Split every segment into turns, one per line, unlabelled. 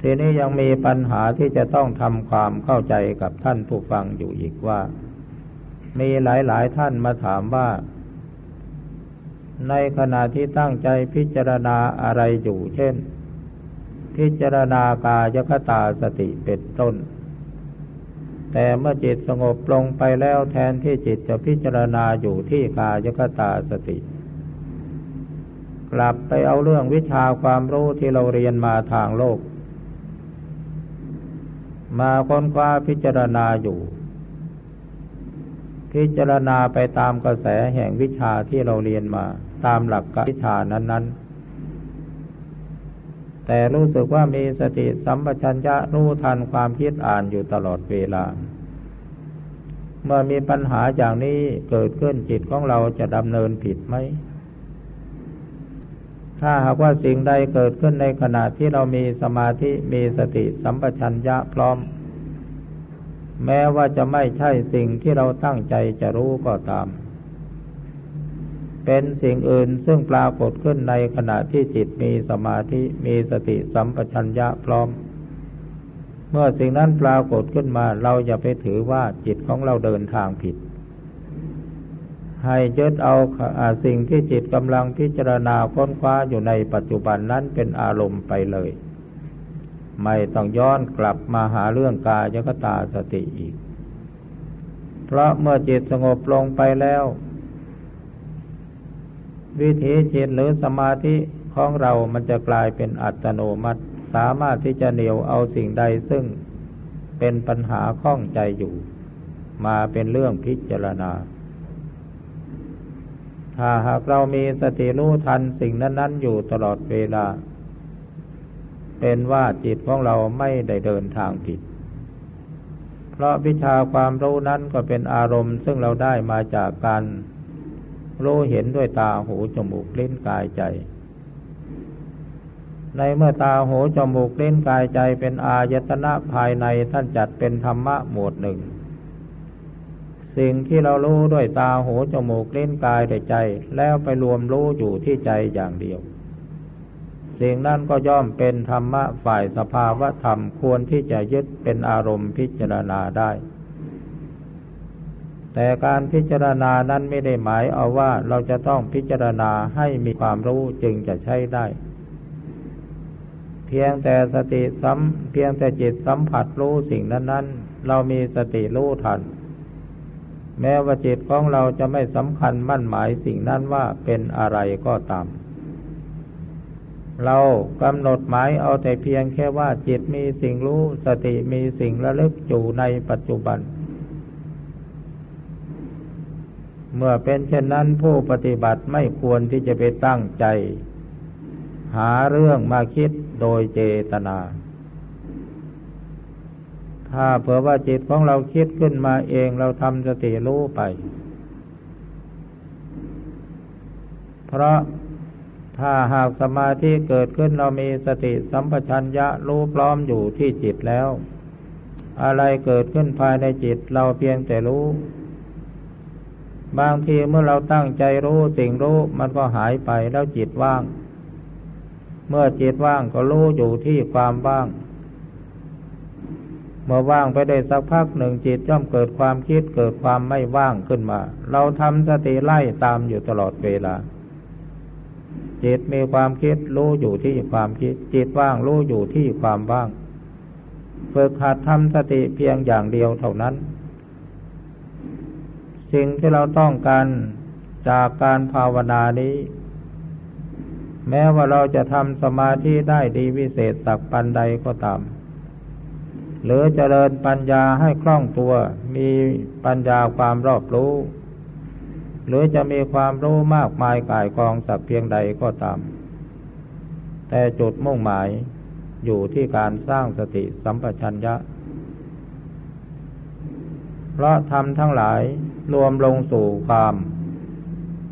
ทีนี้ยังมีปัญหาที่จะต้องทำความเข้าใจกับท่านผู้ฟังอยู่อีกว่า มีหลายๆท่านมาถามว่า ในขณะที่ตั้งใจพิจารณาอะไรอยู่ เช่น พิจารณากายคตาสติเป็นต้น แต่เมื่อจิตสงบลงไปแล้วแทนที่จิตจะพิจารณาอยู่ที่กายคตาสติกลับไปเอาเรื่องวิชาความรู้ที่เราเรียนมาทางโลก มาค้นคว้าพิจารณาอยู่ พิจารณาไปตามกระแสแห่งวิชาที่เราเรียนมา ตามหลักกวิชานั้น ๆ แต่รู้สึกว่ามีสติสัมปชัญญะรู้ทันความคิดอ่านอยู่ตลอดเวลา เมื่อมีปัญหาอย่างนี้เกิดขึ้นจิตของเราจะดำเนินผิดไหม ถ้าหากว่าสิ่งใดเกิดขึ้นในขณะที่เรามีสมาธิมีสติสัมปชัญญะพร้อม แม้ว่าจะไม่ใช่สิ่งที่เราตั้งใจจะรู้ก็ตาม เป็นสิ่งอื่นซึ่งปรากฏขึ้นในขณะที่จิตมีสมาธิมีสติสัมปชัญญะพร้อม เมื่อสิ่งนั้นปรากฏขึ้นมาเราอย่าไปถือว่าจิตของเราเดินทางผิด ให้ยึดเอาสิ่งที่จิตกำลังพิจารณาค้นคว้าอยู่ในปัจจุบันนั้นเป็นอารมณ์ไปเลย ไม่ต้องย้อนกลับมาหาเรื่องกายกตาสติอีก เพราะเมื่อจิตสงบลงไปแล้ว วิถีจิตหรือสมาธิของเรามันจะกลายเป็นอัตโนมัติ สามารถที่จะเหนียวเอาสิ่งใดซึ่งเป็นปัญหาข้องใจอยู่ มาเป็นเรื่องพิจารณา ถ้าหากเรามีสติรู้ทันสิ่งนั้น ๆ อยู่ตลอดเวลา เป็นว่าจิตของเราไม่ได้เดินทางผิด เพราะวิชาความรู้นั้นก็เป็นอารมณ์ ซึ่งเราได้มาจากการรู้เห็นด้วยตาหูจมูกลิ้นกายใจ ในเมื่อตาหูจมูกลิ้นกายใจเป็นอายตนะภายในท่านจัดเป็นธรรมะหมวดหนึ่ง สิ่งที่เรารู้ด้วยตาหูจมูกเล่นกายด้วยใจ แล้วไปรวมรู้อยู่ที่ใจอย่างเดียว สิ่งนั้นก็ย่อมเป็นธรรมะฝ่ายสภาวะธรรมควรที่จะยึดเป็นอารมณ์พิจารณาได้ แต่การพิจารณานั้นไม่ได้หมายเอาว่าเราจะต้องพิจารณาให้มีความรู้จึงจะใช้ได้เพียงแต่สติสัมเพียงแต่จิตสัมผัสรู้สิ่งนั้น ๆ เรามีสติรู้ทัน แม้ว่าจิตของเราจะไม่สำคัญมั่นหมายสิ่งนั้นว่าเป็นอะไรก็ตาม เรากำหนดหมายเอาแต่เพียงแค่ว่าจิตมีสิ่งรู้สติมีสิ่งระลึกอยู่ในปัจจุบัน เมื่อเป็นเช่นนั้นผู้ปฏิบัติไม่ควรที่จะไปตั้งใจ หาเรื่องมาคิดโดยเจตนา ถ้าเผื่อว่าจิตของเราคิดขึ้นมาเองเราทำสติรู้ไป เพราะถ้าหากสมาธิเกิดขึ้นเรามีสติสัมปชัญญะรู้พร้อมอยู่ที่จิตแล้ว อะไรเกิดขึ้นภายในจิตเราเพียงแต่รู้ บางทีเมื่อเราตั้งใจรู้สิ่งรู้มันก็หายไปแล้วจิตว่าง เมื่อจิตว่างก็รู้อยู่ที่ความว่าง เมื่อว่างไปได้สักพักหนึ่งจิตย่อมเกิดความคิดเกิดความไม่ว่างขึ้นมา เราทำสติไล่ตามอยู่ตลอดเวลา จิตมีความคิดรู้อยู่ที่ความคิด จิตว่างรู้อยู่ที่ความว่างฝึกหัดทำสติเพียงอย่างเดียวเท่านั้น สิ่งที่เราต้องการจากการภาวนานี้ แม้ว่าเราจะทำสมาธิได้ดีวิเศษสักปันใดก็ตาม หรือเจริญปัญญาให้คล่องตัว มีปัญญาความรอบรู้ หรือจะมีความรู้มากมายกายกองสักเพียงใดก็ตาม แต่จุดมุ่งหมายอยู่ที่การสร้างสติสัมปชัญญะ เพราะทำทั้งหลายรวมลงสู่ความ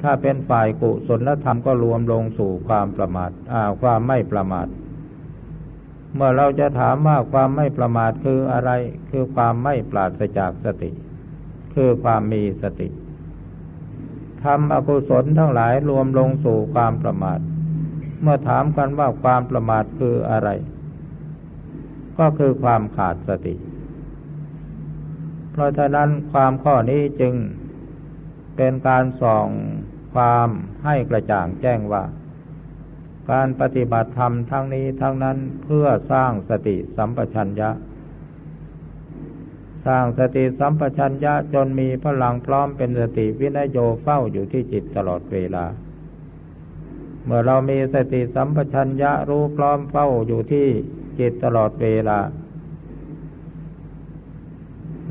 ถ้าเป็นฝ่ายกุศลธรรมก็รวมลงสู่ความประมาทอ่าความไม่ประมาท เมื่อเราจะถามว่าความไม่ประมาทคืออะไร คือความไม่ปราศจากสติ คือความมีสติทำอกุศลทั้งหลายรวมลงสู่ความประมาท เมื่อถามกันว่าความประมาทคืออะไร ก็คือความขาดสติ เพราะฉะนั้นความข้อนี้จึงเป็นการส่องความให้กระจ่างแจ้งว่า การปฏิบัติธรรมทั้งนี้ทั้งนั้นเพื่อสร้างสติสัมปชัญญะ สร้างสติสัมปชัญญะจนมีพลังพร้อมเป็นสติวินัยโยเฝ้าอยู่ที่จิตตลอดเวลา เมื่อเรามีสติสัมปชัญญะรู้พร้อมเฝ้าอยู่ที่จิตตลอดเวลา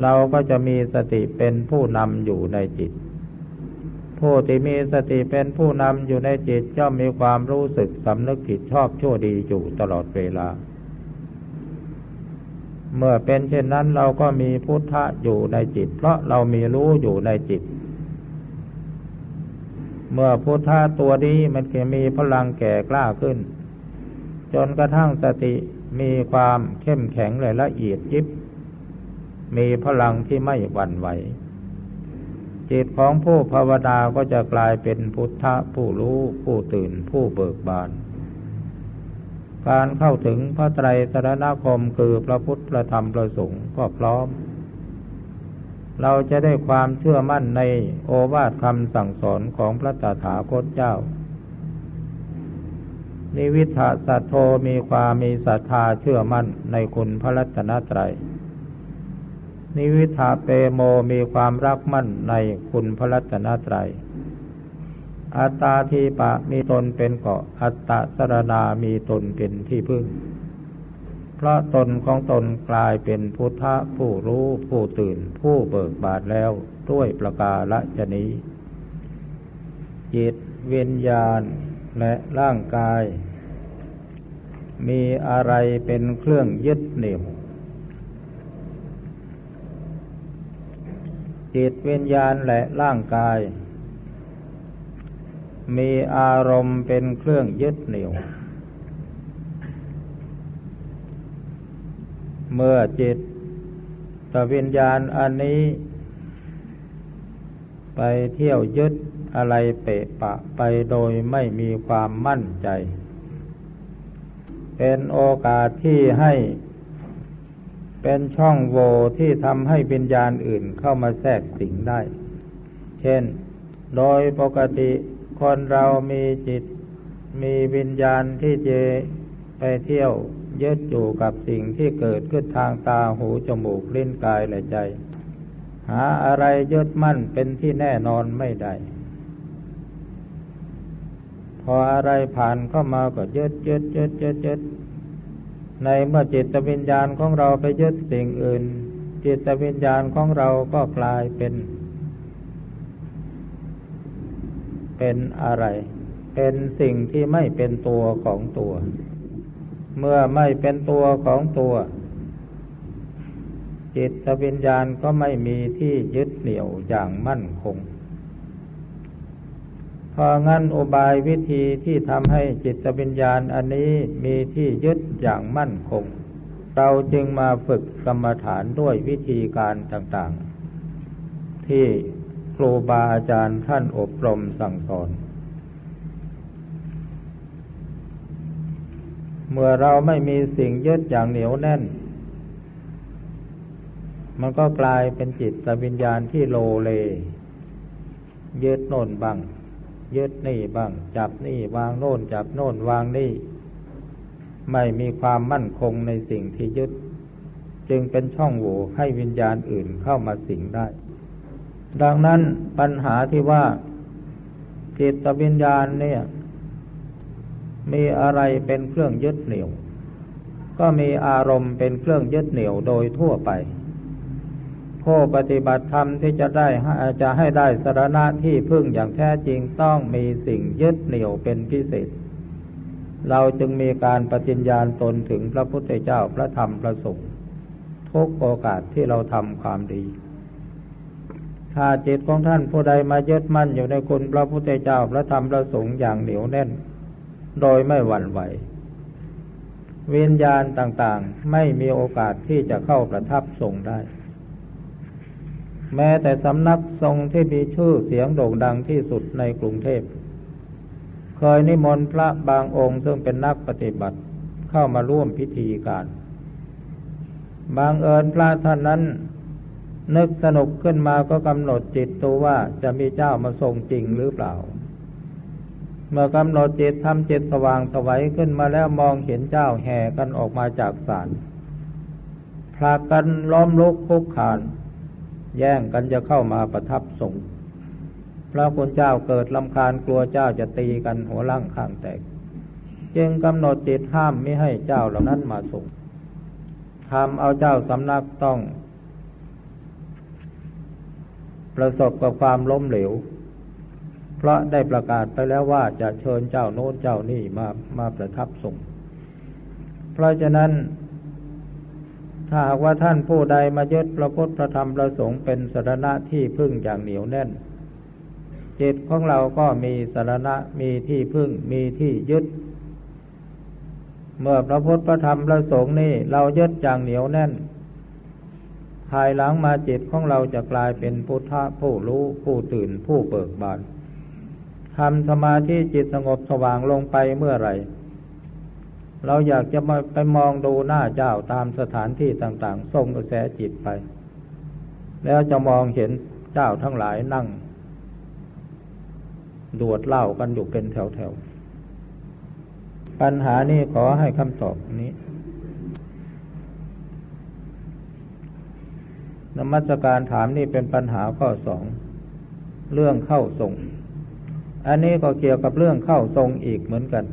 เราก็จะมีสติเป็นผู้นำอยู่ในจิต ผู้ที่มีสติเป็นผู้นำอยู่ในจิตย่อมมีความรู้สึกสำนึกผิดชอบชั่วดีอยู่ตลอดเวลา เมื่อเป็นเช่นนั้นเราก็มีพุทธะอยู่ในจิต เพราะเรามีรู้อยู่ในจิต เมื่อพุทธะตัวนี้มันจะมีพลังแก่กล้าขึ้น จนกระทั่งสติมีความเข้มแข็งและละเอียดยิบ มีพลังที่ไม่หวั่นไหว จิตของผู้ภาวนาก็จะกลายเป็นพุทธะผู้รู้ผู้ตื่นผู้เบิกบาน การเข้าถึงพระไตรสรณคมคือพระพุทธพระธรรมพระสงฆ์ก็พร้อม เราจะได้ความเชื่อมั่นในโอวาทคำสั่งสอนของพระตถาคตเจ้า นิวิทาสัตโธมีความมีศรัทธาเชื่อมั่นในคุณพระรัตนตรัย นิวิทาเปโมมีความรักมั่นในคุณพระรัตนตรัย อัตตาทีปะมีตนเป็นเกาะ อัตตะสรณามีตนเป็นที่พึ่ง เพราะตนของตนกลายเป็นพุทธะผู้รู้ผู้ตื่นผู้เบิกบานแล้วด้วยประกาละชนี้จิตวิญญาณและร่างกาย มีอะไรเป็นเครื่องยึดเหนี่ยว จิตวิญญาณและร่างกาย มีอารมณ์เป็นเครื่องยึดเหนี่ยว เมื่อจิตตวิญญาณอันนี้ ไปเที่ยวยึดอะไรเปะปะไปโดยไม่มีความมั่นใจ เป็นโอกาสที่ให้ เป็นช่องโหว่ที่ทำให้วิญญาณอื่นเข้ามาแทรกสิงได้ เช่น โดยปกติคนเรามีจิต มีวิญญาณที่จะไปเที่ยวยึดอยู่กับสิ่งที่เกิดขึ้นทางตาหูจมูกลิ้นกายและใจ หาอะไรยึดมั่นเป็นที่แน่นอนไม่ได้ พออะไรผ่านเข้ามาก็ยึดยึดยึดยึดยึด ในเมื่อจิตวิญญาณของเราไปยึดสิ่งอื่น จิตวิญญาณของเราก็กลายเป็น เป็นอะไร เป็นสิ่งที่ไม่เป็นตัวของตัว เมื่อไม่เป็นตัวของตัว จิตวิญญาณก็ไม่มีที่ยึดเหนี่ยวอย่างมั่นคง พองั้นอุบายวิธีที่ทำให้จิตวิญญาณอันนี้มีที่ยึดอย่างมั่นคง เราจึงมาฝึกกรรมฐานด้วยวิธีการต่างๆ ที่ครูบาอาจารย์ท่านอบรมสั่งสอน เมื่อเราไม่มีสิ่งยึดอย่างเหนียวแน่น มันก็กลายเป็นจิตวิญญาณที่โลเลยึดโน่นบ้าง ยึดนี่บ้าง จับนี่วางโน่น จับโน่นวางนี่ ไม่มีความมั่นคงในสิ่งที่ยึด จึงเป็นช่องโหว่ให้วิญญาณอื่นเข้ามาสิงได้ ดังนั้นปัญหาที่ว่า จิตวิญญาณเนี่ย มีอะไรเป็นเครื่องยึดเหนี่ยว ก็มีอารมณ์เป็นเครื่องยึดเหนี่ยวโดยทั่วไป ผู้ปฏิบัติธรรมที่จะได้จะให้ได้สารณะที่พึ่งอย่างแท้จริงต้องมีสิ่งยึดเหนี่ยวเป็นพิเศษ เราจึงมีการปฏิญญาณตนถึงพระพุทธเจ้าพระธรรมพระสงฆ์ทุกโอกาสที่เราทำความดี ถ้าจิตของท่านผู้ใดมายึดมั่นอยู่ในคุณพระพุทธเจ้าพระธรรมพระสงฆ์อย่างเหนียวแน่น โดยไม่หวั่นไหววิญญาณต่างๆ ไม่มีโอกาสที่จะเข้าประทับทรงได้ แม้แต่สำนักทรงที่มีชื่อเสียงโด่งดังที่สุดในกรุงเทพ เคยนิมนต์พระบางองค์ซึ่งเป็นนักปฏิบัติเข้ามาร่วมพิธีการ บางเอิญพระท่านนั้น นึกสนุกขึ้นมาก็กำหนดจิตตัวว่าจะมีเจ้ามาทรงจริงหรือเปล่า เมื่อกำหนดจิตทำจิตสว่างสวัยขึ้นมาแล้วมองเห็นเจ้าแห่กันออกมาจากศาลพากันล้อมลุกคุกขาน แย่งกันจะเข้ามาประทับทรงพระคุณเจ้าเกิดลำคาญกลัวเจ้าจะตีกันหัวล่างข้างแตก จึงกำหนดจิตห้ามไม่ให้เจ้าเหล่านั้นมาส่งทำเอาเจ้าสำนักต้อง ประสบกับความล้มเหลว เพราะได้ประกาศไปแล้วว่าจะเชิญเจ้าโน้นเจ้านี่มามาประทับส่งเพราะฉะนั้น ถ้าหากว่าท่านผู้ใดมายึดพระพุทธพระธรรมพระสงฆ์เป็นสารณะที่พึ่งอย่างเหนียวแน่น จิตของเราก็มีสารณะมีที่พึ่งมีที่ยึด เมื่อพระพุทธพระธรรมพระสงฆ์นี่เรายึดอย่างเหนียวแน่น ภายหลังมาจิตของเราจะกลายเป็นพุทธะผู้รู้ผู้ตื่นผู้เบิกบานทำสมาธิจิตสงบสว่างลงไปเมื่อไหร่ เราอยากจะมาไปมองดูหน้าเจ้าตามสถานที่ต่างๆส่งกระแสจิตไป แล้วจะมองเห็นเจ้าทั้งหลายนั่ง ดวดเล่ากันอยู่เป็นแถวๆ ปัญหานี้ขอให้คำตอบนี้นมัสการถามนี่เป็นปัญหาข้อสอง เรื่องเข้าทรง อันนี้ก็เกี่ยวกับเรื่องเข้าทรงอีกเหมือนกัน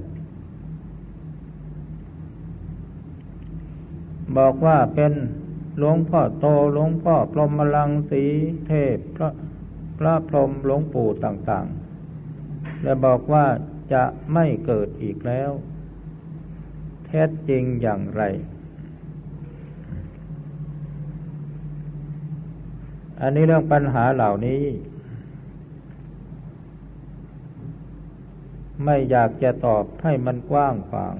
บอกว่าเป็นหลวงพ่อโตหลวงพ่อพรหมลังสีเทพพระพระพรหมหลวงปู่ต่างๆ และบอกว่าจะไม่เกิดอีกแล้วท็จจริงอย่างไร อันนี้เรื่องปัญหาเหล่านี้ ไม่อยากจะตอบให้มันกว้างขวาง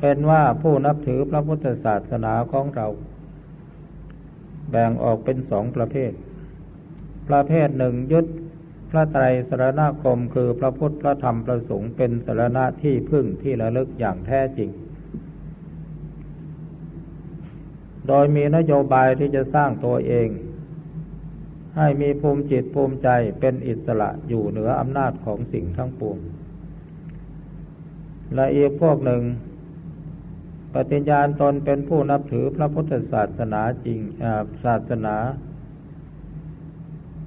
เป็นว่าผู้นับถือพระพุทธศาสนาของเรา แบ่งออกเป็นสองประเภท ประเภทหนึ่งยึดพระไตรสรณคมคือพระพุทธพระธรรมพระสงฆ์เป็นสรณะที่พึ่งที่ระลึกอย่างแท้จริง โดยมีนโยบายที่จะสร้างตัวเอง ให้มีภูมิจิตภูมิใจเป็นอิสระอยู่เหนืออำนาจของสิ่งทั้งปวง และอีกพวกหนึ่ง ฏิญญาณตนเป็นผู้นับถือพระพุทธศาสนาจริงศาสนา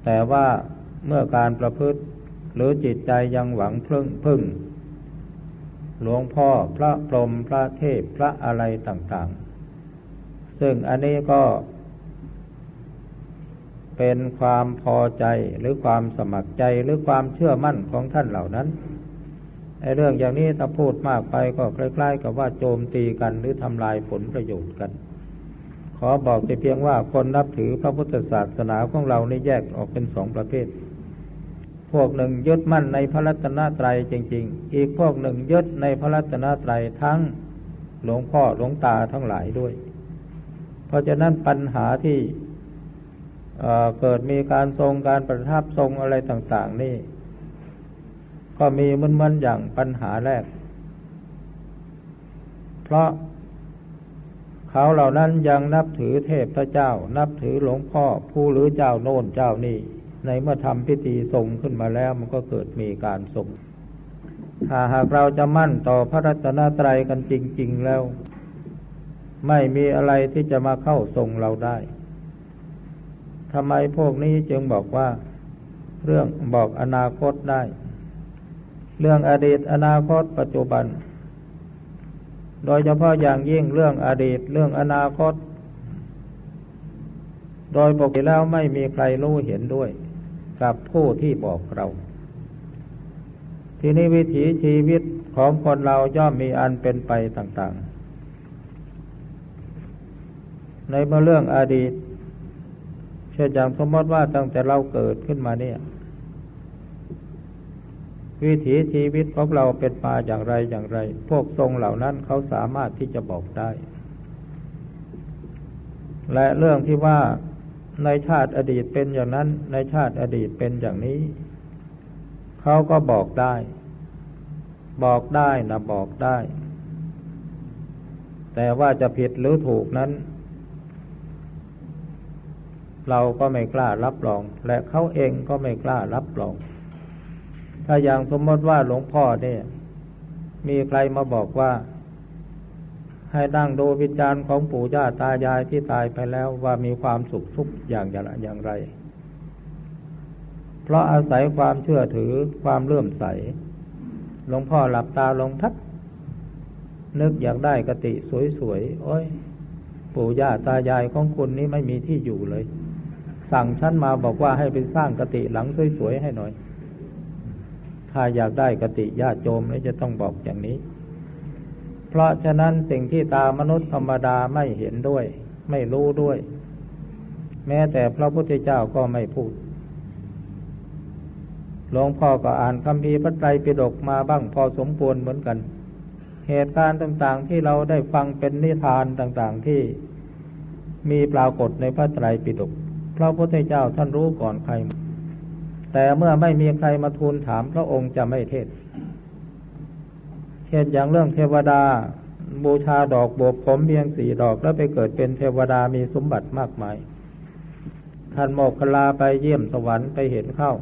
แต่ว่าเมื่อการประพฤติหรือจิตใจยังหวังพึ่งพึ่ง หลวงพ่อพระพรหมพระเทพพระอะไรต่างๆ ซึ่งอันนี้ก็เป็นความพอใจหรือความสมัครใจหรือความเชื่อมั่นของท่านเหล่านั้น ไอ้เรื่องอย่างนี้ถ้าพูดมากไปก็ใกล้ๆกับว่าโจมตีกันหรือทำลายผลประโยชน์กัน ขอบอกแต่เพียงว่าคนนับถือพระพุทธศาสนาของเรานี่แยกออกเป็นสองประเภท พวกหนึ่งยึดมั่นในพระรัตนตรัยจริง ๆ อีกพวกหนึ่งยึดในพระรัตนตรัยทั้งหลวงพ่อหลวงตาทั้งหลายด้วย เพราะฉะนั้นปัญหาที่เเกิดมีการทรงการประทับทรงอะไรต่าง ๆ นี่ ก็มีมันมันอย่างปัญหาแรก เพราะเขาเหล่านั้นยังนับถือเทพเจ้า นับถือหลวงพ่อผู้หรือเจ้าโน่นเจ้านี่ ในเมื่อทำพิธีทรงขึ้นมาแล้วมันก็เกิดมีการทรงถ้าหากเราจะมั่นต่อพระรัตนตรัยกันจริง ๆแล้ว ไม่มีอะไรที่จะมาเข้าทรงเราได้ทำไมพวกนี้จึงบอกว่า เรื่องบอกอนาคตได้ เรื่องอดีตอนาคตปัจจุบัน โดยเฉพาะอย่างยิ่งเรื่องอดีตเรื่องอนาคต โดยปกติแล้วไม่มีใครรู้เห็นด้วย กับผู้ที่บอกเรา ทีนี้วิถีชีวิตของคนเราย่อมมีอันเป็นไปต่างๆ ในเมื่อเรื่องอดีตเช่นอย่างสมมติว่าตั้งแต่เราเกิดขึ้นมาเนี่ย วิถีชีวิตของเราเป็นมาอย่างไรอย่างไร พวกทรงเหล่านั้นเขาสามารถที่จะบอกได้ และเรื่องที่ว่าในชาติอดีตเป็นอย่างนั้น ในชาติอดีตเป็นอย่างนี้ เขาก็บอกได้ บอกได้นะบอกได้ แต่ว่าจะผิดหรือถูกนั้น เราก็ไม่กล้ารับรอง และเขาเองก็ไม่กล้ารับรอง ถ้าอย่างสมมติว่าหลวงพ่อเนี่ย มีใครมาบอกว่า ให้นั่งดูวิจารณ์ของปู่ย่าตายายที่ตายไปแล้วว่ามีความสุขทุกอย่างอย่างไร เพราะอาศัยความเชื่อถือความเลื่อมใส หลวงพ่อหลับตาลงทักนึกอยากได้กติสวยๆ โอ้ย ปู่ย่าตายายของคุณนี่ไม่มีที่อยู่เลย สั่งฉันมาบอกว่าให้ไปสร้างกติหลังสวยๆให้หน่อย ถ้าอยากได้กติญาติโยมนี่จะต้องบอกอย่างนี้ เพราะฉะนั้นสิ่งที่ตามนุษย์ธรรมดาไม่เห็นด้วย ไม่รู้ด้วย แม้แต่พระพุทธเจ้าก็ไม่พูดหลวงพ่อก็อ่านคำพีพระไตรปิฎกมาบ้างพอสมควรเหมือนกัน เหตุการณ์ต่างๆที่เราได้ฟังเป็นนิทานต่างๆที่มีปรากฏในพระไตรปิฎกพระพุทธเจ้าท่านรู้ก่อนใคร แต่เมื่อไม่มีใครมาทูลถามพระองค์จะไม่เทศ เช่นอย่างเรื่องเทวดา บูชาดอกบวบผมเพียงสี่ดอกแล้วไปเกิดเป็นเทวดามีสมบัติมากมาย ท่านโมกขลาไปเยี่ยมสวรรค์ไปเห็นเข้า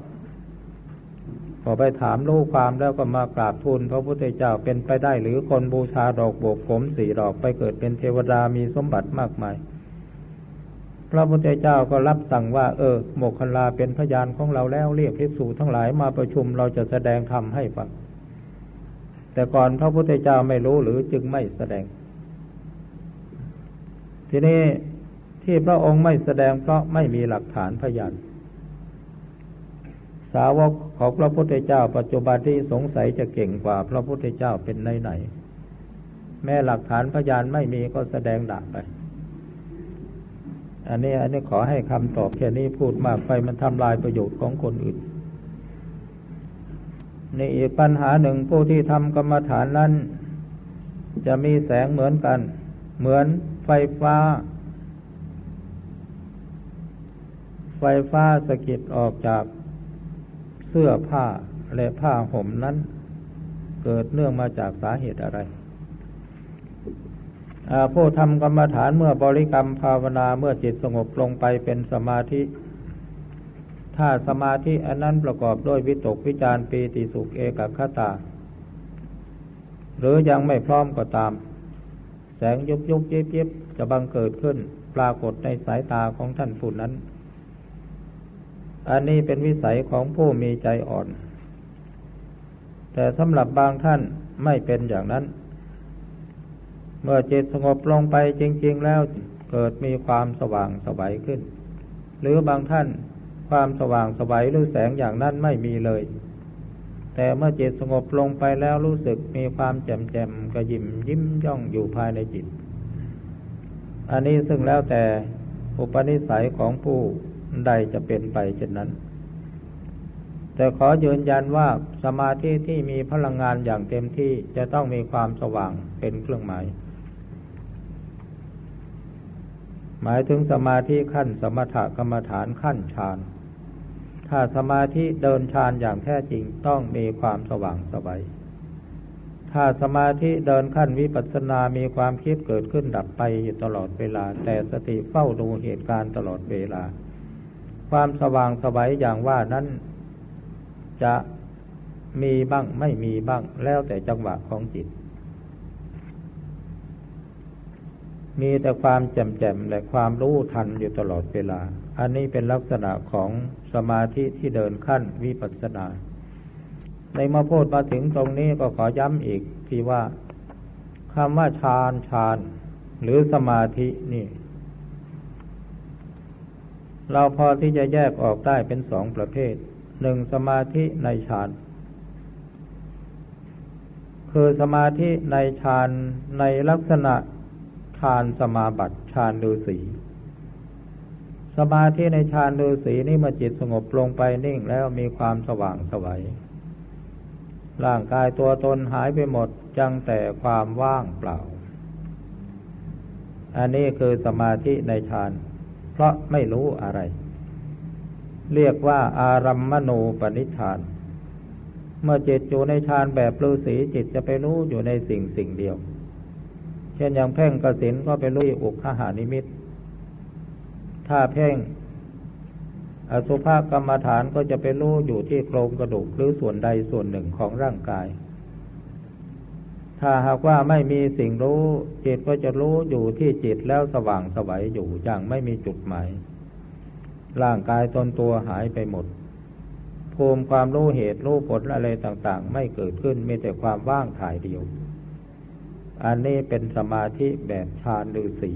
พอไปถามรู้ความแล้วก็มากราบทูลพระพุทธเจ้าเป็นไปได้หรือคนบูชาดอกโบกผมสี่ดอกไปเกิดเป็นเทวดามีสมบัติมากมาย พระพุทธเจ้าก็รับสั่งว่า เออโมกขลาเป็นพยานของเราแล้วเรียกภิกษุทั้งหลายมาประชุมเราจะแสดงธรรมให้ฟังแต่ก่อนพระพุทธเจ้าไม่รู้หรือจึงไม่แสดง ทีนี้ที่พระองค์ไม่แสดงเพราะไม่มีหลักฐานพยาน สาวกของพระพุทธเจ้า ปัจจุบันที่สงสัยจะเก่งกว่าพระพุทธเจ้าเป็นไหนไหนแม้หลักฐานพยานไม่มีก็แสดงด่าไป อันนี้อันนี้ขอให้คำตอบแค่นี้พูดมากไปมันทำลายประโยชน์ของคนอื่นในอีกปัญหาหนึ่งผู้ที่ทำกรรมฐานนั้น จะมีแสงเหมือนกัน เหมือนไฟฟ้า ไฟฟ้าสะกิดออกจากเสื้อผ้าและผ้าห่มนั้น เกิดเนื่องมาจากสาเหตุอะไร ผู้ทำกรรมฐานเมื่อบริกรรมภาวนาเมื่อจิตสงบลงไปเป็นสมาธิ ถ้าสมาธิอันนั้นประกอบด้วยวิตกวิจารปีติสุขเอกคตา หรือยังไม่พร้อมก็ตาม แสงยุบยุบยิบเยิบจะบังเกิดขึ้นปรากฏในสายตาของท่านผู้นั้น อันนี้เป็นวิสัยของผู้มีใจอ่อน แต่สำหรับบางท่านไม่เป็นอย่างนั้น เมื่อจิตสงบลงไปจริง ๆ แล้วเกิดมีความสว่างสบายขึ้น หรือบางท่านความสว่างสบายหรือแสงอย่างนั้นไม่มีเลย แต่เมื่อจิตสงบลงไปแล้วรู้สึกมีความแจ่มแจ่มกระยิมยิ้มย่องอยู่ภายในจิต อันนี้ซึ่งแล้วแต่อุปนิสัยของผู้ใดจะเป็นไปเช่นนั้น แต่ขอยืนยันว่าสมาธิที่มีพลังงานอย่างเต็มที่จะต้องมีความสว่างเป็นเครื่องหมาย หมายถึงสมาธิขั้นสมถกรรมฐานขั้นฌาน ถ้าสมาธิเดินฌานอย่างแท้จริงต้องมีความสว่างสบายถ้าสมาธิเดินขั้นวิปัสสนามีความคิดเกิดขึ้นดับไปอยู่ตลอดเวลา แต่สติเฝ้าดูเหตุการณ์ตลอดเวลา ความสว่างสวัยอย่างว่านั้นจะมีบ้างไม่มีบ้างแล้วแต่จังหวะของจิต มีแต่ความแจ่มแจ่มและความรู้ทันอยู่ตลอดเวลา อันนี้เป็นลักษณะของสมาธิที่เดินขั้นวิปัสสนา ในมาพูดมาถึงตรงนี้ก็ขอย้ำอีกที่ว่าคำว่าฌานฌานหรือสมาธินี่ เราพอที่จะแยกออกได้เป็นสองประเภทหนึ่งสมาธิในฌานคือสมาธิในฌานในลักษณะ ฌานสมาบัติฌานฤาษีสมาธิในฌานฤาษีนี่เมื่อจิตสงบลงไปนิ่งแล้วมีความสว่างสวัยร่างกายตัวตนหายไปหมดจังแต่ความว่างเปล่า อันนี้คือสมาธิในฌาน เพราะไม่รู้อะไร เรียกว่าอารัมมณูปนิธาน เมื่อจิตอยู่ในฌานแบบฤาษีจิตจะไปรู้อยู่ในสิ่งสิ่งเดียว ช่นอย่างเพ่งกสินก็ไปรู้อุกขหานิมิต ถ้าเพ่ง อสุภกรรมฐานก็จะไปรู้อยู่ที่โครงกระดูกหรือส่วนใดส่วนหนึ่งของร่างกาย ถ้าหากว่าไม่มีสิ่งรู้ จิตก็จะรู้อยู่ที่จิตแล้วสว่างสวัยอยู่อย่างไม่มีจุดหมาย ร่างกายตนตัวหายไปหมด ภูมิความรู้เหตุรู้ผลอะไรต่างๆ ไม่เกิดขึ้นมีแต่ความว่างถ่ายเดียว อันนี้เป็นสมาธิแบบฌานฤาษี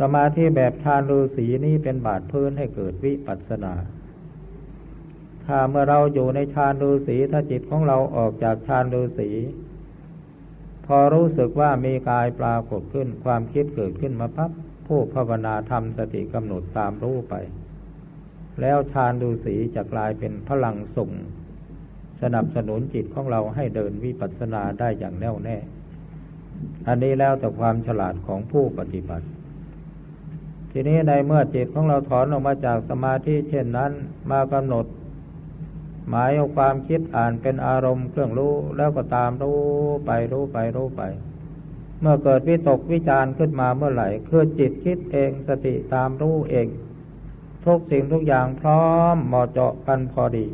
สมาธิแบบฌานฤาษีนี้เป็นบาดพื้นให้เกิดวิปัสสนา ถ้าเมื่อเราอยู่ในฌานฤาษีถ้าจิตของเราออกจากฌานฤาษีพอรู้สึกว่ามีกายปรากฏขึ้นความคิดเกิดขึ้นมาปั๊บผู้ภาวนาทำสติกำหนดตามรู้ไป แล้วฌานฤาษีจะกลายเป็นพลังส่งสนับสนุนจิตของเราให้เดินวิปัสสนาได้อย่างแน่วแน่ อันนี้แล้วแต่ความฉลาดของผู้ปฏิบัติ ทีนี้ในเมื่อจิตของเราถอนออกมาจากสมาธิเช่นนั้นมากำหนด หมายเอาความคิดอ่านเป็นอารมณ์เครื่องรู้แล้วก็ตามรู้ไปรู้ไปรู้ไป เมื่อเกิดวิตกวิจารขึ้นมาเมื่อไหร่คือจิตคิดเองสติตามรู้เอง ทุกสิ่งทุกอย่างพร้อมเหมาะเจาะกันพอดี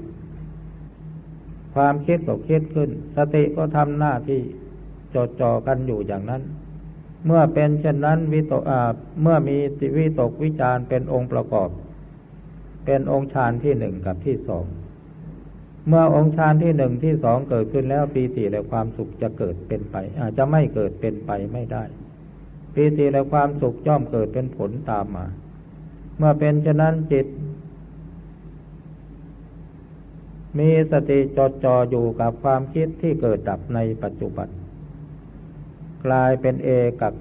ความคิดก็คิดขึ้น สติก็ทำหน้าที่ จดจ่อกันอยู่อย่างนั้น เมื่อเป็นเช่นนั้นวิตกเมื่อมีวิตกวิจารเป็นองค์ประกอบ เป็นองค์ฌานที่หนึ่งกับที่สองเมื่อองค์ฌานที่หนึ่งที่สองเกิดขึ้นแล้วปีติและความสุขจะเกิดเป็นไป อาจจะไม่เกิดเป็นไปไม่ได้ปีติและความสุขย่อมเกิดเป็นผลตามมา เมื่อเป็นเช่นนั้นจิต มีสติจดจ่ออยู่กับความคิดที่เกิดดับในปัจจุบัน กลายเป็นเอกัก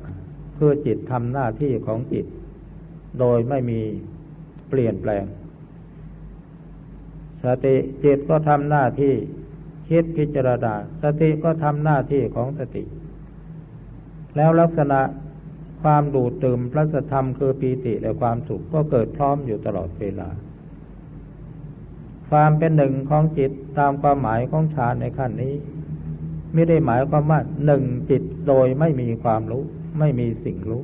คือจิตทำหน้าที่ของจิต โดยไม่มีเปลี่ยนแปลง สติจิตก็ทำหน้าที่คิดพิจารณาสติก็ทำหน้าที่ของสติ แล้วลักษณะความดูดตื่มพระสธรรมคือปีติและความสุขก็เกิดพร้อมอยู่ตลอดเวลา ความเป็นหนึ่งของจิตตามความหมายของฌานในขั้นนี้ ไม่ได้หมายความว่าหนึ่งจิตโดยไม่มีความรู้ ไม่มีสิ่งรู้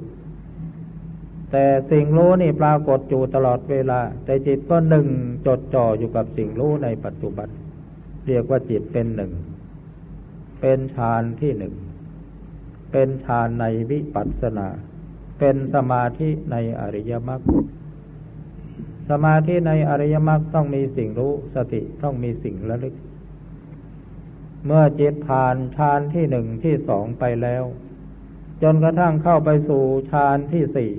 แต่สิ่งรู้นี่ปรากฏอยู่ตลอดเวลา แต่จิตก็หนึ่งจดจ่ออยู่กับสิ่งรู้ในปัจจุบัน เรียกว่าจิตเป็นหนึ่ง เป็นฌานที่หนึ่ง เป็นฌานในวิปัสสนา เป็นสมาธิในอริยมรรคสมาธิในอริยมรรคต้องมีสิ่งรู้สติต้องมีสิ่งระลึก เมื่อจิตผ่านฌานที่หนึ่งที่สองไปแล้ว จนกระทั่งเข้าไปสู่ฌานที่สี่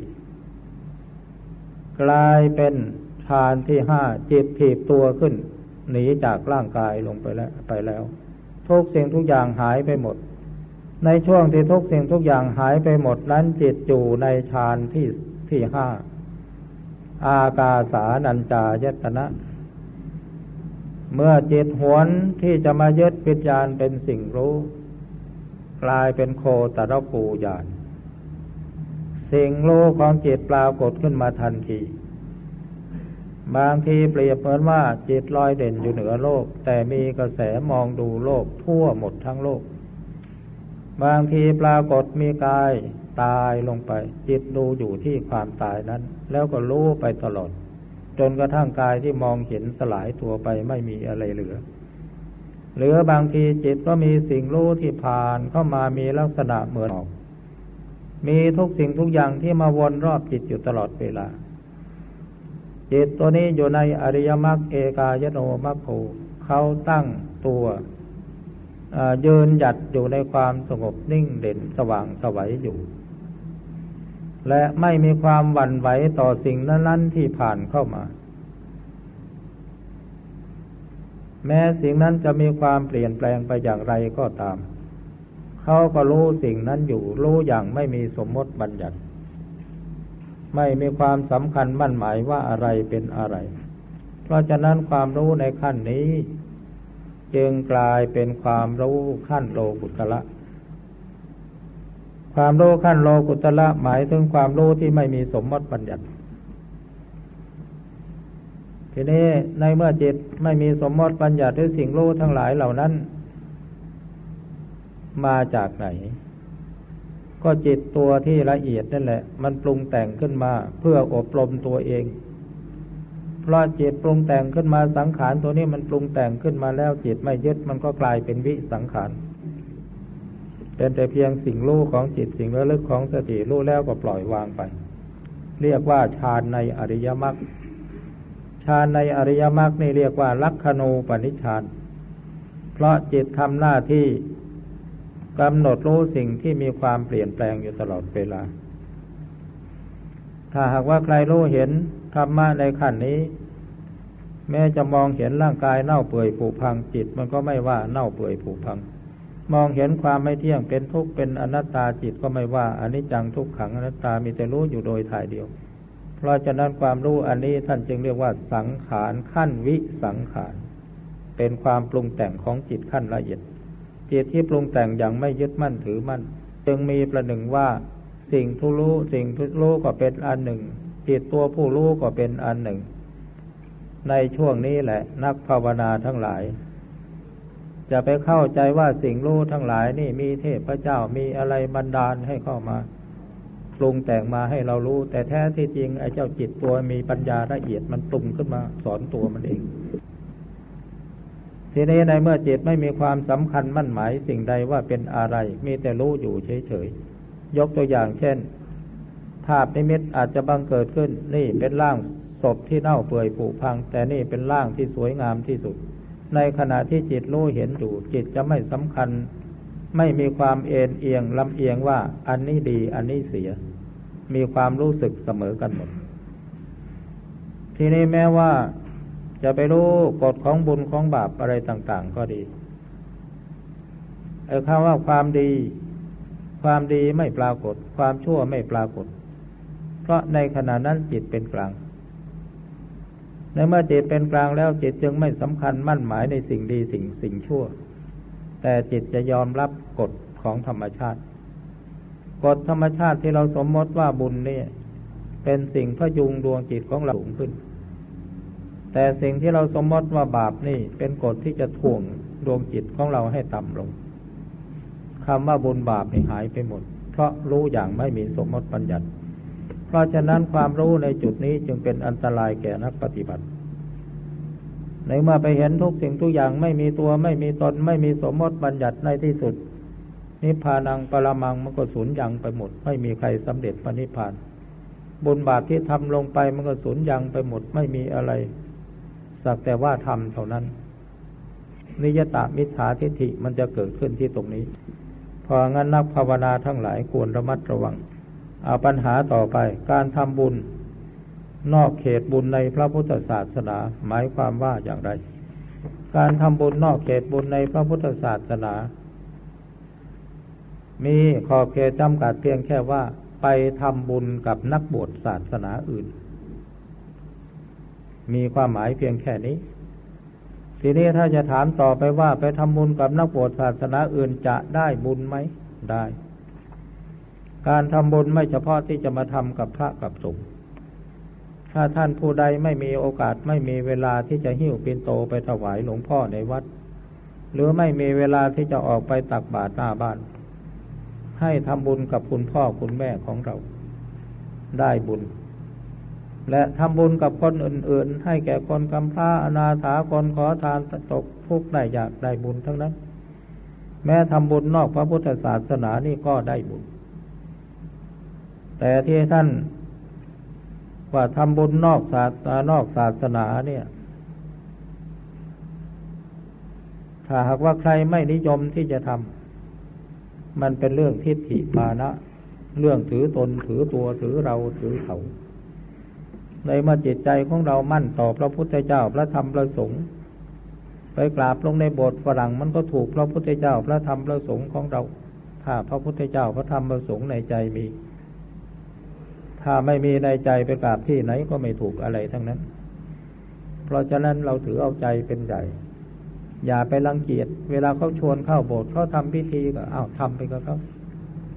กลายเป็นฌานที่ห้าจิตถีบตัวขึ้น หนีจากร่างกายลงไปแล้วไปแล้ว ทุกสิ่งทุกอย่างหายไปหมด ในช่วงที่ทุกสิ่งทุกอย่างหายไปหมดนั้นจิตอยู่ในฌานที่ที่ห้าอากาสานัญจายตนะ เมื่อจิตหวนที่จะมายึดวิญญาณเป็นสิ่งรู้ กลายเป็นโคตรปูญาณสิ่งรู้ของจิตปรากฏขึ้นมาทันที บางทีเปรียบเหมือนว่าจิตลอยเด่นอยู่เหนือโลก แต่มีกระแสมองดูโลกทั่วหมดทั้งโลก บางทีปรากฏมีกายตายลงไป จิตดูอยู่ที่ความตายนั้น แล้วก็รู้ไปตลอด จนกระทั่งกายที่มองเห็นสลายตัวไปไม่มีอะไรเหลือเหลือบางทีจิตก็มีสิ่งรู้ที่ผ่านเข้ามามีลักษณะเหมือนออก มีทุกสิ่งทุกอย่างที่มาวนรอบจิตอยู่ตลอดเวลา จิตตัวนี้อยู่ในอริยมรรคเอกายโนมรรคโเขาตั้งตัวยืนหยัดอยู่ในความสงบนิ่งเด่นสว่างสวัยอยู่ และไม่มีความหวั่นไหวต่อสิ่งนั้นๆที่ผ่านเข้ามา แม้สิ่งนั้นจะมีความเปลี่ยนแปลงไปอย่างไรก็ตาม เขาก็รู้สิ่งนั้นอยู่รู้อย่างไม่มีสมมติบัญญัติ ไม่มีความสำคัญมั่นหมายว่าอะไรเป็นอะไร เพราะฉะนั้นความรู้ในขั้นนี้ จึงกลายเป็นความรู้ขั้นโลกุตละ ความรู้ขั้นโลกุตละหมายถึงความรู้ที่ไม่มีสมมติบัญญัติ ทีนี้ในเมื่อจิตไม่มีสมมติบัญญัติหรือสิ่งรู้ทั้งหลายเหล่านั้น มาจากไหน ก็จิตตัวที่ละเอียดนั่นแหละ มันปรุงแต่งขึ้นมาเพื่ออบรมตัวเอง เพราะจิตปรุงแต่งขึ้นมาสังขารตัวนี้มันปรุงแต่งขึ้นมาแล้วจิตไม่ยึดมันก็กลายเป็นวิสังขาร เป็นแต่เพียงสิ่งรู้ของจิตสิ่งระลึกของสติรู้แล้วก็ปล่อยวางไป เรียกว่าฌานในอริยมรรคฌานในอริยมรรคนี่เรียกว่าลักขณูปนิชฌานเพราะจิตทำหน้าที่กำหนดรู้สิ่งที่มีความเปลี่ยนแปลงอยู่ตลอดเวลา ถ้าหากว่าใครรู้เห็นธรรมะในขั้นนี้ แม้จะมองเห็นร่างกายเน่าเปื่อยผุพังจิต มันก็ไม่ว่าเน่าเปื่อยผุพัง มองเห็นความไม่เที่ยงเป็นทุกข์เป็นอนัตตาจิตก็ไม่ว่าอนิจจังทุกขังอนัตตามีแต่รู้อยู่โดยถ่ายเดียว เพราะฉะนั้นความรู้อันนี้ท่านจึงเรียกว่าสังขารขั้นวิสังขาร เป็นความปรุงแต่งของจิตขั้นละเอียดจิตที่ปรุงแต่งอย่างไม่ยึดมั่นถือมั่น จึงมีประหนึ่งว่า สิ่งทุรู้สิ่งทุรู้ก็เป็นอันหนึ่งจิตตัวผู้รู้ก็เป็นอันหนึ่ง ในช่วงนี้แหละนักภาวนาทั้งหลาย จะไปเข้าใจว่าสิ่งรู้ทั้งหลายนี่มีเทพเจ้ามีอะไรบันดาลให้เข้ามาปรุงแต่งมาให้เรารู้ แต่แท้ที่จริงไอ้เจ้าจิตตัวมีปัญญาละเอียดมันปรุงขึ้นมาสอนตัวมันเอง ทีนี้ในเมื่อจิตไม่มีความสำคัญมั่นหมายสิ่งใดว่าเป็นอะไร มีแต่รู้อยู่เฉยๆยกตัวอย่างเช่น ภาพนิมิตอาจจะบังเกิดขึ้น นี่เป็นร่างศพที่เน่าเปื่อยผุพัง แต่นี่เป็นร่างที่สวยงามที่สุด ในขณะที่จิตรู้เห็นอยู่ จิตจะไม่สำคัญ ไม่มีความเอ็นเอียงลำเอียงว่าอันนี้ดีอันนี้เสีย มีความรู้สึกเสมอกันหมด ทีนี้แม้ว่าจะไปรู้กฎของบุญของบาปอะไรต่าง ๆ ก็ดีไอ้คำว่าความดี ความดีไม่ปรากฏ ความชั่วไม่ปรากฏ เพราะในขณะนั้นจิตเป็นกลาง ในเมื่อจิตเป็นกลางแล้วจิตจึงไม่สำคัญมั่นหมายในสิ่งดีสิ่งสิ่งชั่ว แต่จิตจะยอมรับกฎของธรรมชาติ กฎธรรมชาติที่เราสมมติว่าบุญนี่เป็นสิ่งพยุงดวงจิตของเราสูงขึ้น แต่สิ่งที่เราสมมติว่าบาปนี่เป็นกฎที่จะถ่วงดวงจิตของเราให้ต่ำลงคำว่าบุญบาปนี่หายไปหมด เพราะรู้อย่างไม่มีสมมติปัญญัติ ราะฉะนั้นความรู้ในจุดนี้จึงเป็นอันตรายแก่นักปฏิบัติ ในเมื่อไปเห็นทุกสิ่งทุกอย่างไม่มีตัวไม่มีตน ไม่มีสมมติบัญญัติในที่สุด นิพพานังปรมังมันก็สูญยังไปหมด ไม่มีใครสำเร็จพระนิพพาน บุญบาปที่ทำลงไปมันก็สูญยังไปหมด ไม่มีอะไร สักแต่ว่าทำเท่านั้น นิยตามิจฉาทิฏฐิมันจะเกิดขึ้นที่ตรงนี้ พองั้นนักภาวนาทั้งหลายควรระมัดระวัง เอาปัญหาต่อไป การทำบุญ นอกเขตบุญในพระพุทธศาสนา หมายความว่าอย่างไร การทำบุญนอกเขตบุญในพระพุทธศาสนา มีขอบเขตจำกัดเพียงแค่ว่า ไปทำบุญกับนักบวชศาสนาอื่น มีความหมายเพียงแค่นี้ทีนี้ถ้าจะถามต่อไปว่าไปทำบุญกับนักบวชศาสนาอื่นจะได้บุญไหมได้ การทำบุญไม่เฉพาะที่จะมาทำกับพระกับสงฆ์ถ้าท่านผู้ใดไม่มีโอกาสไม่มีเวลาที่จะหิ้วปินโตไปถวายหลวงพ่อในวัด หรือไม่มีเวลาที่จะออกไปตักบาตรหน้าบ้าน ให้ทำบุญกับคุณพ่อคุณแม่ของเรา ได้บุญ และทำบุญกับคนอื่น ๆ ให้แก่คนกำพร้าอนาถาคนขอทานตกทุกข์ได้อยากได้บุญทั้งนั้น แม้ทำบุญนอกพระพุทธศาสนานี่ก็ได้บุญ แต่ที่ท่านว่าทำบุญนอกศาสนานอกศาสนาเนี่ย ถ้าหากว่าใครไม่นิยมที่จะทำมันเป็นเรื่องทิฏฐิมานะ เรื่องถือตนถือตัวถือเราถือเขาในเมื่อจิตใจของเรามั่นต่อพระพุทธเจ้าพระธรรมพระสงฆ์ไปกราบลงในโบสถ์ฝรั่งมันก็ถูกพระพุทธเจ้าพระธรรมพระสงฆ์ของเรา ถ้าพระพุทธเจ้าพระธรรมพระสงฆ์ในใจมี ถ้าไม่มีในใจไปกราบที่ไหนก็ไม่ถูกอะไรทั้งนั้น เพราะฉะนั้นเราถือเอาใจเป็นใหญ่ อย่าไปรังเกียจเวลาเขาชวนเข้าโบสถ์เขาทำพิธีก็อ้าวทำไปก็เขา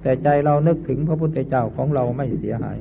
แต่ใจเรานึกถึงพระพุทธเจ้าของเราไม่เสียหาย